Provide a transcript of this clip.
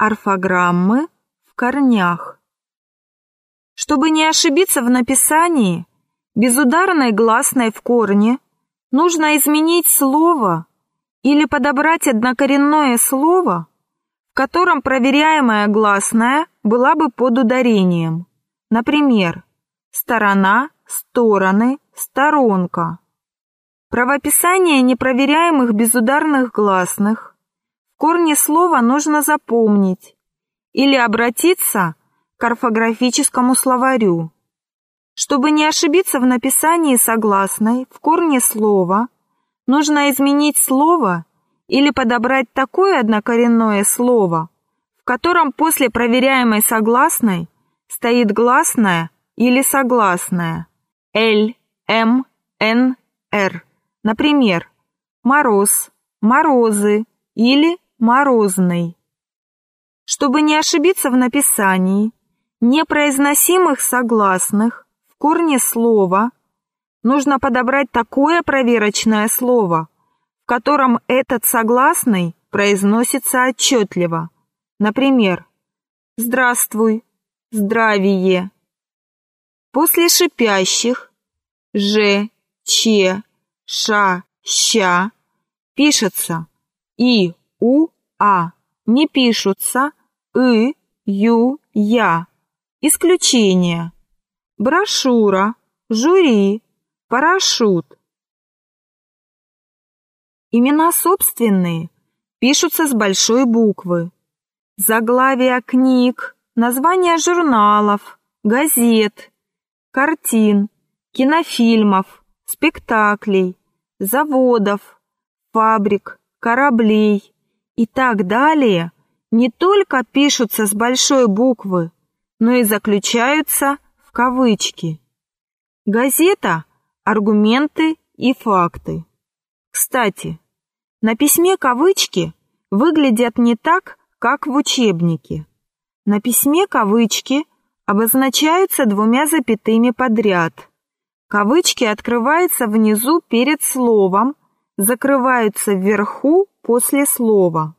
орфограммы в корнях. Чтобы не ошибиться в написании, безударной гласной в корне нужно изменить слово или подобрать однокоренное слово, в котором проверяемая гласная была бы под ударением. Например, сторона, стороны, сторонка. Правописание непроверяемых безударных гласных в корне слова нужно запомнить или обратиться к орфографическому словарю. Чтобы не ошибиться в написании согласной в корне слова, нужно изменить слово или подобрать такое однокоренное слово, в котором после проверяемой согласной стоит гласная или согласная Л, М, Н, Р. Например, мороз, морозы или морозный. Чтобы не ошибиться в написании непроизносимых согласных в корне слова, нужно подобрать такое проверочное слово, в котором этот согласный произносится отчетливо. Например, «Здравствуй», «Здравие». После шипящих «ж», «че», ша, ща пишется и, у, а, не пишутся и, ю, я. Исключение. Брошюра, жюри, парашют. Имена собственные пишутся с большой буквы. Заглавия книг, названия журналов, газет, картин, кинофильмов, спектаклей, заводов, фабрик, кораблей и так далее не только пишутся с большой буквы, но и заключаются в кавычки. Газета – аргументы и факты. Кстати, на письме кавычки выглядят не так, как в учебнике. На письме кавычки обозначаются двумя запятыми подряд – Кавычки открываются внизу перед словом, закрываются вверху после слова.